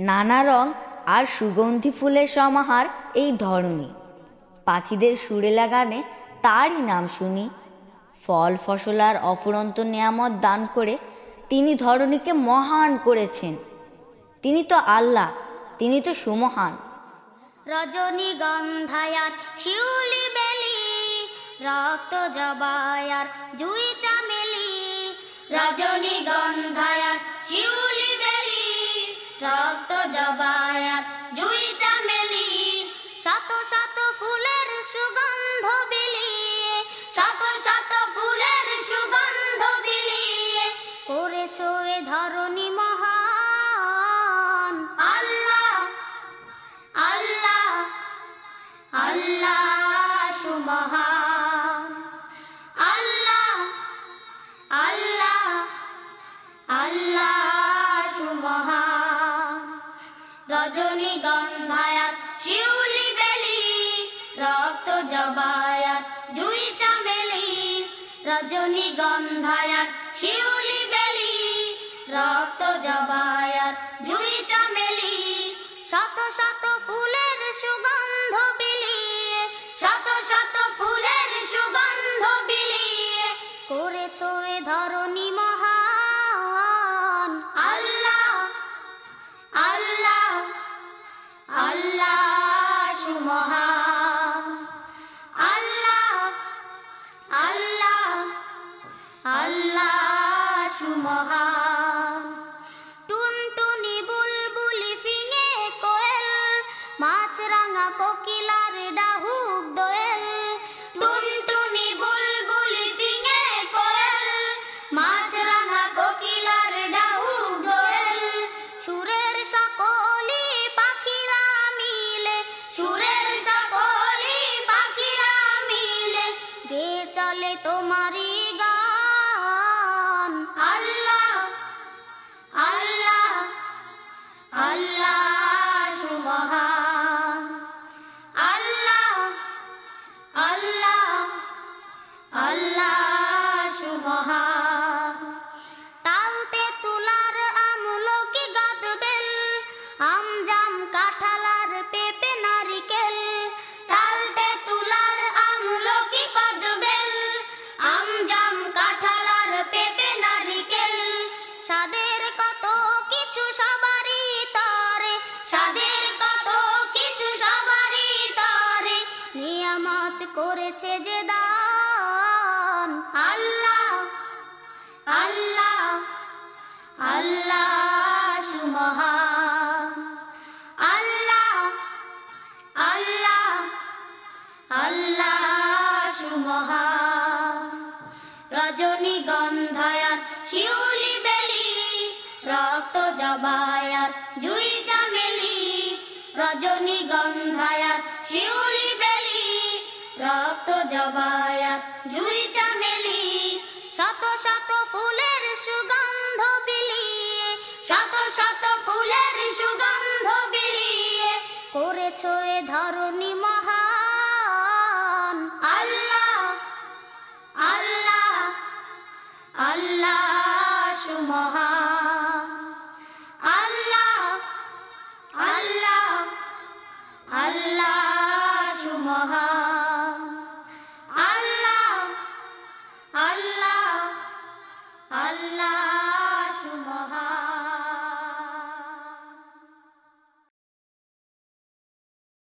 নানা রং আর সুগন্ধি ফুলের সমাহার এই ধরনী পাখিদের সুরেলা গানে তারই নাম শুনি। ফল ফসল আর অফুরন্ত নিয়ামত দান করে তিনি ধরণীকে মহান করেছেন। তিনি তো আল্লাহ, তিনি তো সুমহান। রজনীগন্ধায়ার শিউলি বেলি, রক্ত জবায়ার জুই চামেলি। রজনীগন্ধায়ার জবায়ার জুই চামেলি শত শত রজনীগন্ধায়ার শিউলি বেলি, রক্ত জবায়ার, জুই চামেলি। রজনীগন্ধায়ার শিউলি বেলি, রক্ত জবায়ার, জুই চামেলি। শত শত ফুলের সুগন্ধ বিলিয়ে, শত শত ফুলের সুগন্ধ বিলিয়ে করেছ এ ধরণী মাছরাঙা কোকিলার ডাহুক দোয়েল। করেছে যে দান। আল্লাহ আল্লাহ আল্লাহ সুমহান। আল্লাহ আল্লাহ আল্লাহ সুমহান। রজনীগন্ধায়ার শিউলি বেলি, রক্ত জবায়ার জুই চামেলি রজনীগন্ধায়ার জবায়া জুইটা মেলি, শত শত ফুলের সুগন্ধ বিলিয়ে, শত শত ফুলের সুগন্ধ বিলিয়ে করেছ এ ধরণী মহান আল্লাহ আল্লাহ আল্লাহ।